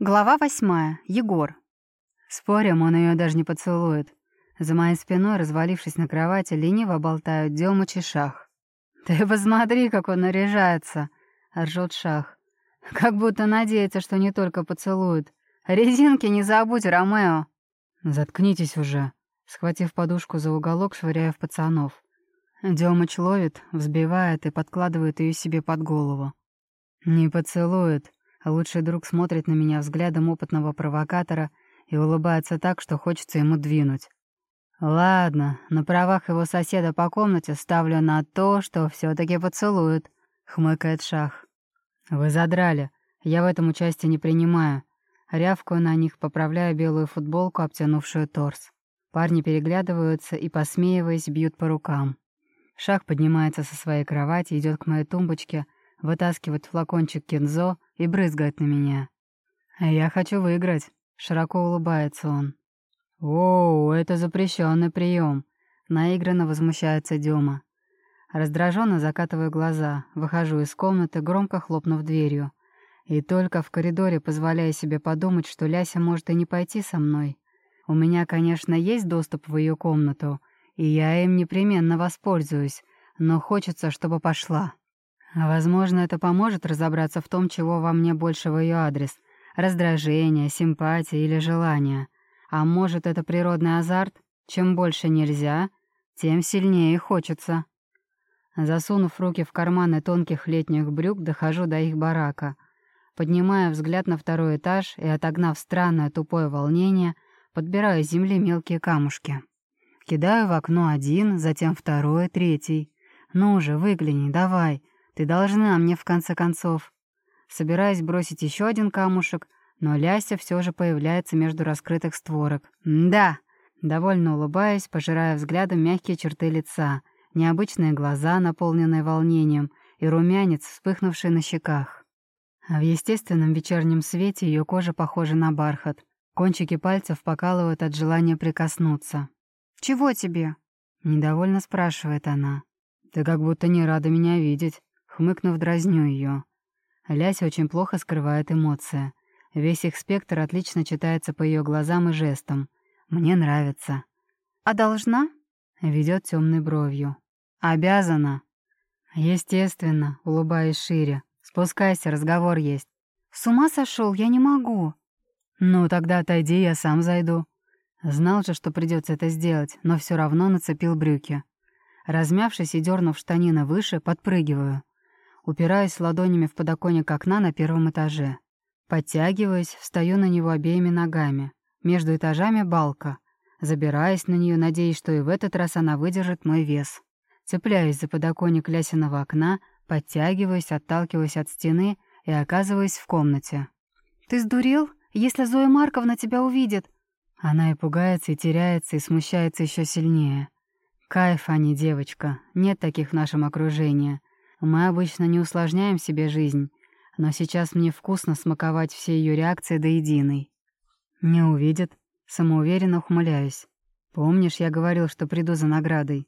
Глава восьмая. Егор. Спорим, он ее даже не поцелует. За моей спиной, развалившись на кровати, лениво болтают Демыч и Шах. «Ты посмотри, как он наряжается!» — ржет Шах. «Как будто надеется, что не только поцелует. Резинки не забудь, Ромео!» «Заткнитесь уже!» Схватив подушку за уголок, швыряя в пацанов. Демыч ловит, взбивает и подкладывает ее себе под голову. «Не поцелует!» Лучший друг смотрит на меня взглядом опытного провокатора и улыбается так, что хочется ему двинуть. «Ладно, на правах его соседа по комнате ставлю на то, что все таки поцелует», — хмыкает Шах. «Вы задрали. Я в этом участие не принимаю». Рявкаю на них, поправляя белую футболку, обтянувшую торс. Парни переглядываются и, посмеиваясь, бьют по рукам. Шах поднимается со своей кровати, идет к моей тумбочке, вытаскивает флакончик кинзо и брызгает на меня. «Я хочу выиграть», — широко улыбается он. «Оу, это запрещенный прием», — наигранно возмущается Дема. Раздраженно закатываю глаза, выхожу из комнаты, громко хлопнув дверью. И только в коридоре позволяю себе подумать, что Ляся может и не пойти со мной. У меня, конечно, есть доступ в ее комнату, и я им непременно воспользуюсь, но хочется, чтобы пошла. Возможно, это поможет разобраться в том, чего во мне больше в ее адрес — раздражение, симпатия или желание. А может, это природный азарт? Чем больше нельзя, тем сильнее хочется. Засунув руки в карманы тонких летних брюк, дохожу до их барака. Поднимая взгляд на второй этаж и, отогнав странное тупое волнение, подбираю с земли мелкие камушки. Кидаю в окно один, затем второй, третий. «Ну же, выгляни, давай!» Ты должна мне, в конце концов. Собираюсь бросить еще один камушек, но Ляся все же появляется между раскрытых створок. «Да!» Довольно улыбаясь, пожирая взглядом мягкие черты лица, необычные глаза, наполненные волнением, и румянец, вспыхнувший на щеках. В естественном вечернем свете ее кожа похожа на бархат. Кончики пальцев покалывают от желания прикоснуться. «Чего тебе?» — недовольно спрашивает она. «Ты как будто не рада меня видеть». Хмыкнув, дразню ее. Ляся очень плохо скрывает эмоции. Весь их спектр отлично читается по ее глазам и жестам. Мне нравится. «А должна?» — ведет темной бровью. «Обязана». «Естественно», — улыбаясь шире. «Спускайся, разговор есть». «С ума сошел, я не могу». «Ну, тогда отойди, я сам зайду». Знал же, что придется это сделать, но все равно нацепил брюки. Размявшись и дернув штанины выше, подпрыгиваю упираясь ладонями в подоконник окна на первом этаже. Подтягиваясь, встаю на него обеими ногами. Между этажами балка. Забираясь на нее, надеясь, что и в этот раз она выдержит мой вес. Цепляюсь за подоконник лясиного окна, подтягиваюсь, отталкиваюсь от стены и оказываюсь в комнате. «Ты сдурел? Если Зоя Марковна тебя увидит!» Она и пугается, и теряется, и смущается еще сильнее. Кайф, а не девочка. Нет таких в нашем окружении. Мы обычно не усложняем себе жизнь, но сейчас мне вкусно смаковать все ее реакции до единой. Не увидит, самоуверенно ухмыляюсь. Помнишь, я говорил, что приду за наградой?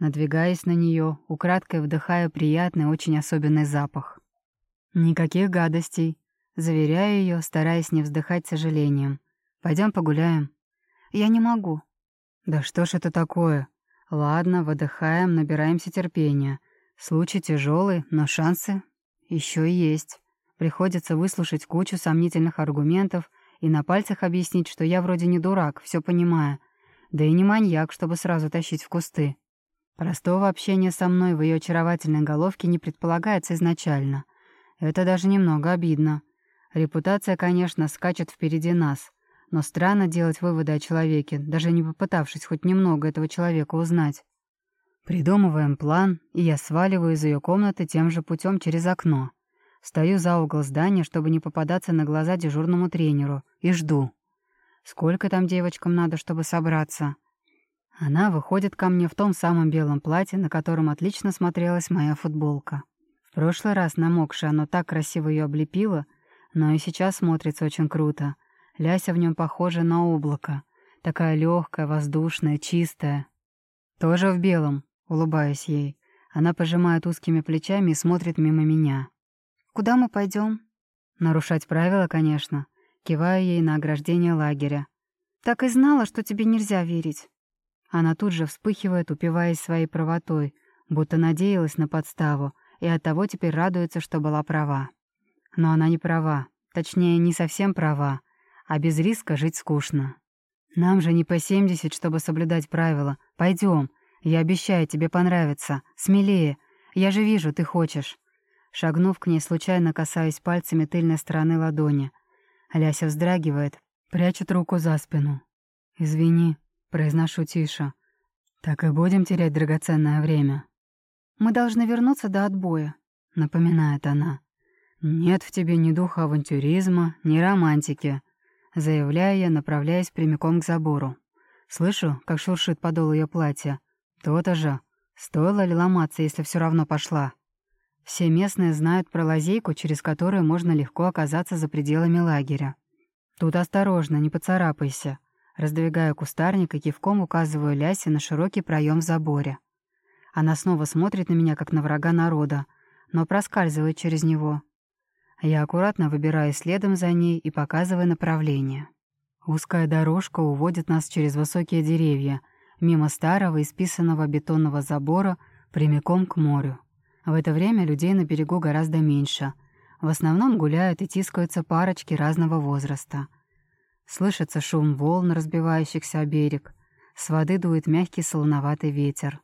Надвигаясь на нее, украдкой вдыхаю приятный, очень особенный запах. Никаких гадостей. Заверяю ее, стараясь не вздыхать сожалением. Пойдем погуляем. Я не могу. Да что ж это такое? Ладно, выдыхаем, набираемся терпения. Случай тяжелый, но шансы еще есть. Приходится выслушать кучу сомнительных аргументов и на пальцах объяснить, что я вроде не дурак, все понимаю. Да и не маньяк, чтобы сразу тащить в кусты. Простого общения со мной в ее очаровательной головке не предполагается изначально. Это даже немного обидно. Репутация, конечно, скачет впереди нас, но странно делать выводы о человеке, даже не попытавшись хоть немного этого человека узнать. Придумываем план, и я сваливаю из ее комнаты тем же путем через окно. Стою за угол здания, чтобы не попадаться на глаза дежурному тренеру, и жду. Сколько там девочкам надо, чтобы собраться? Она выходит ко мне в том самом белом платье, на котором отлично смотрелась моя футболка. В прошлый раз намокшая оно так красиво ее облепило, но и сейчас смотрится очень круто. Ляся в нем похожа на облако. Такая легкая, воздушная, чистая. Тоже в белом, Улыбаюсь ей. Она пожимает узкими плечами и смотрит мимо меня. «Куда мы пойдем? Нарушать правила, конечно. кивая ей на ограждение лагеря. «Так и знала, что тебе нельзя верить». Она тут же вспыхивает, упиваясь своей правотой, будто надеялась на подставу, и оттого теперь радуется, что была права. Но она не права, точнее, не совсем права, а без риска жить скучно. Нам же не по семьдесят, чтобы соблюдать правила. Пойдем, я обещаю, тебе понравится. Смелее. Я же вижу, ты хочешь. Шагнув к ней, случайно касаясь пальцами тыльной стороны ладони. Ляся вздрагивает, прячет руку за спину. «Извини», Произношу тише. «Так и будем терять драгоценное время». «Мы должны вернуться до отбоя», — напоминает она. «Нет в тебе ни духа авантюризма, ни романтики», — заявляю я, направляясь прямиком к забору. Слышу, как шуршит подол ее платья. То-то же. Стоило ли ломаться, если все равно пошла? Все местные знают про лазейку, через которую можно легко оказаться за пределами лагеря. Тут осторожно, не поцарапайся. Раздвигаю кустарник и кивком указываю Лясе на широкий проем в заборе. Она снова смотрит на меня, как на врага народа, но проскальзывает через него. Я аккуратно выбираю следом за ней и показываю направление. Узкая дорожка уводит нас через высокие деревья, мимо старого исписанного бетонного забора, прямиком к морю. В это время людей на берегу гораздо меньше. В основном гуляют и тискаются парочки разного возраста — Слышится шум волн, разбивающихся о берег. С воды дует мягкий солоноватый ветер.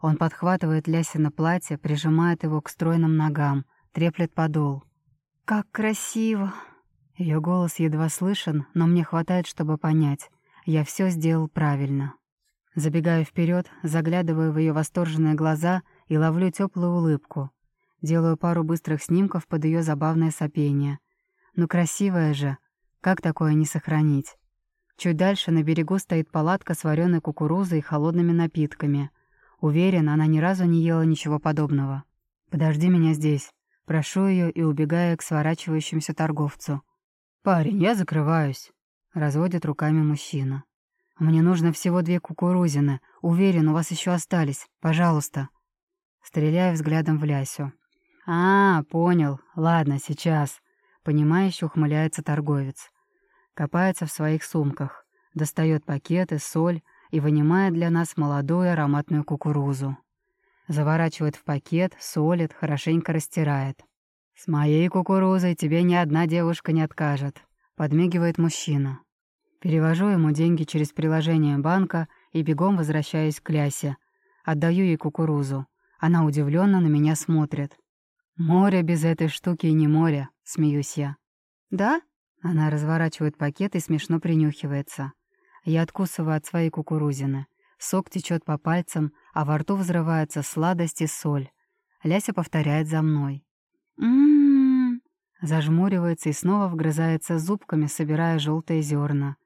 Он подхватывает Лясина платье, прижимает его к стройным ногам, треплет подол. «Как красиво!» Ее голос едва слышен, но мне хватает, чтобы понять. Я все сделал правильно. Забегаю вперед, заглядываю в ее восторженные глаза и ловлю теплую улыбку. Делаю пару быстрых снимков под ее забавное сопение. Ну красивая же, как такое не сохранить? Чуть дальше на берегу стоит палатка с вареной кукурузой и холодными напитками. Уверен, она ни разу не ела ничего подобного. «Подожди меня здесь». Прошу ее и убегаю к сворачивающемуся торговцу. «Парень, я закрываюсь», — разводит руками мужчина. «Мне нужно всего две кукурузины. Уверен, у вас еще остались. Пожалуйста». Стреляю взглядом в Лясю. «А, понял. Ладно, сейчас. Понимающе ухмыляется торговец. Копается в своих сумках, достает пакеты, соль и вынимает для нас молодую ароматную кукурузу. Заворачивает в пакет, солит, хорошенько растирает. «С моей кукурузой тебе ни одна девушка не откажет», — подмигивает мужчина. Перевожу ему деньги через приложение банка и бегом возвращаюсь к Лясе. Отдаю ей кукурузу. Она удивленно на меня смотрит. «Море без этой штуки не море», — смеюсь я. «Да?» — она разворачивает пакет и смешно принюхивается. Я откусываю от своей кукурузины. Сок течет по пальцам, а во рту взрывается сладость и соль. Ляся повторяет за мной. «М-м-м...» Зажмуривается и снова вгрызается зубками, собирая желтые зерна.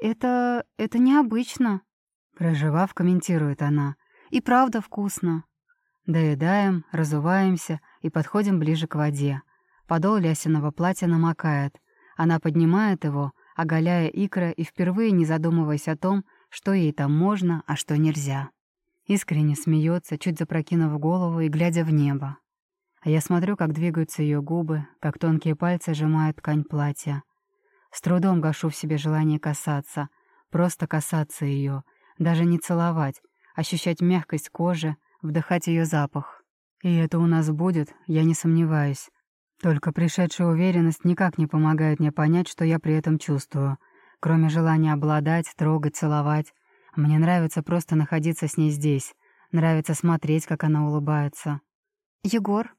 «Это... это необычно», — проживав, комментирует она. «И правда вкусно». Доедаем, разуваемся и подходим ближе к воде. Подол Лясиного платья намокает. Она поднимает его, оголяя икры и впервые не задумываясь о том, что ей там можно, а что нельзя. Искренне смеется, чуть запрокинув голову и глядя в небо. А я смотрю, как двигаются ее губы, как тонкие пальцы сжимают ткань платья. С трудом гашу в себе желание касаться, просто касаться ее, даже не целовать, ощущать мягкость кожи, вдыхать ее запах. И это у нас будет, я не сомневаюсь. Только пришедшая уверенность никак не помогает мне понять, что я при этом чувствую. Кроме желания обладать, трогать, целовать. Мне нравится просто находиться с ней здесь. Нравится смотреть, как она улыбается. «Егор?»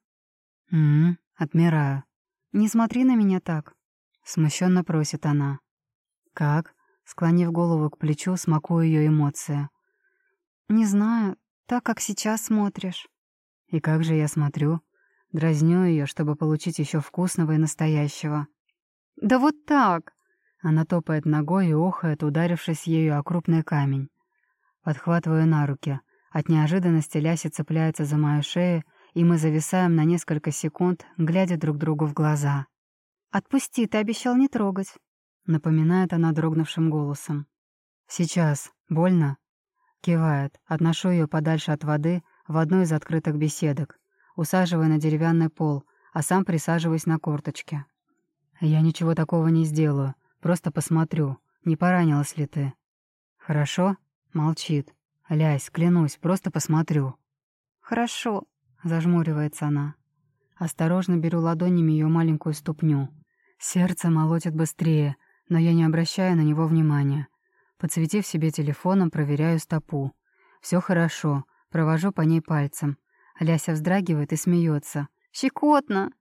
«М-м, отмираю». «Не смотри на меня так», — смущенно просит она. «Как?» Склонив голову к плечу, смакую ее эмоции. «Не знаю, так, как сейчас смотришь». И как же я смотрю? Дразню ее, чтобы получить еще вкусного и настоящего. «Да вот так!» Она топает ногой и охает, ударившись ею о крупный камень. Подхватываю на руки. От неожиданности Ляси цепляется за мою шею, и мы зависаем на несколько секунд, глядя друг другу в глаза. «Отпусти, ты обещал не трогать», — напоминает она дрогнувшим голосом. «Сейчас. Больно?» Кивает, отношу ее подальше от воды в одну из открытых беседок, усаживая на деревянный пол, а сам присаживаюсь на корточке. «Я ничего такого не сделаю. Просто посмотрю, не поранилась ли ты». «Хорошо?» — молчит. «Лясь, клянусь, просто посмотрю». «Хорошо», — зажмуривается она. Осторожно беру ладонями ее маленькую ступню. Сердце молотит быстрее, но я не обращаю на него внимания. Подсветив себе телефоном, проверяю стопу. Все хорошо, провожу по ней пальцем. Ляся вздрагивает и смеется. «Щекотно!»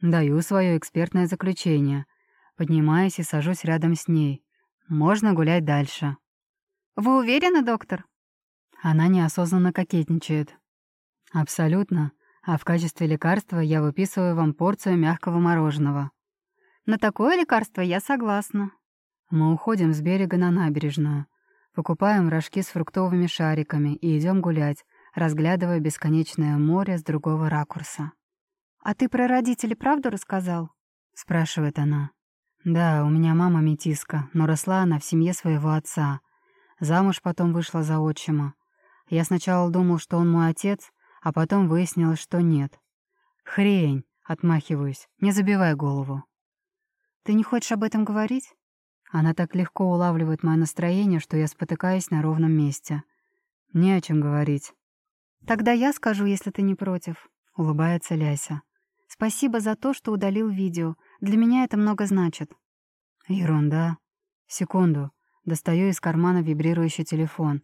Даю свое экспертное заключение. Поднимаюсь и сажусь рядом с ней. Можно гулять дальше. «Вы уверены, доктор?» Она неосознанно кокетничает. «Абсолютно. А в качестве лекарства я выписываю вам порцию мягкого мороженого». «На такое лекарство я согласна». Мы уходим с берега на набережную. Покупаем рожки с фруктовыми шариками и идем гулять, разглядывая бесконечное море с другого ракурса. «А ты про родителей правду рассказал?» — спрашивает она. «Да, у меня мама метиска, но росла она в семье своего отца. Замуж потом вышла за отчима. Я сначала думал, что он мой отец, а потом выяснилось, что нет. Хрень, отмахиваюсь, не забивай голову. Ты не хочешь об этом говорить? Она так легко улавливает мое настроение, что я спотыкаюсь на ровном месте. Не о чем говорить. Тогда я скажу, если ты не против. Улыбается Ляся. Спасибо за то, что удалил видео. Для меня это много значит. Ерунда. Секунду. Достаю из кармана вибрирующий телефон.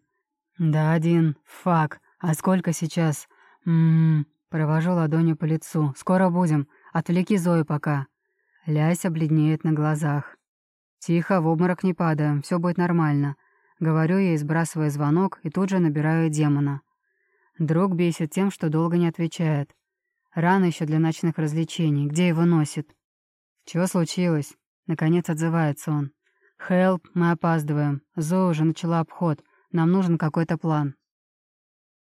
Да, один. Фак. А сколько сейчас? Ммм. Провожу ладонью по лицу. Скоро будем. Отвлеки Зою пока. Ляся бледнеет на глазах. Тихо, в обморок не падаем, все будет нормально. Говорю ей, сбрасывая звонок, и тут же набираю демона. Друг бесит тем, что долго не отвечает. Рано еще для ночных развлечений. Где его носит? Чего случилось? Наконец отзывается он. «Хелп, мы опаздываем. Зо уже начала обход. Нам нужен какой-то план».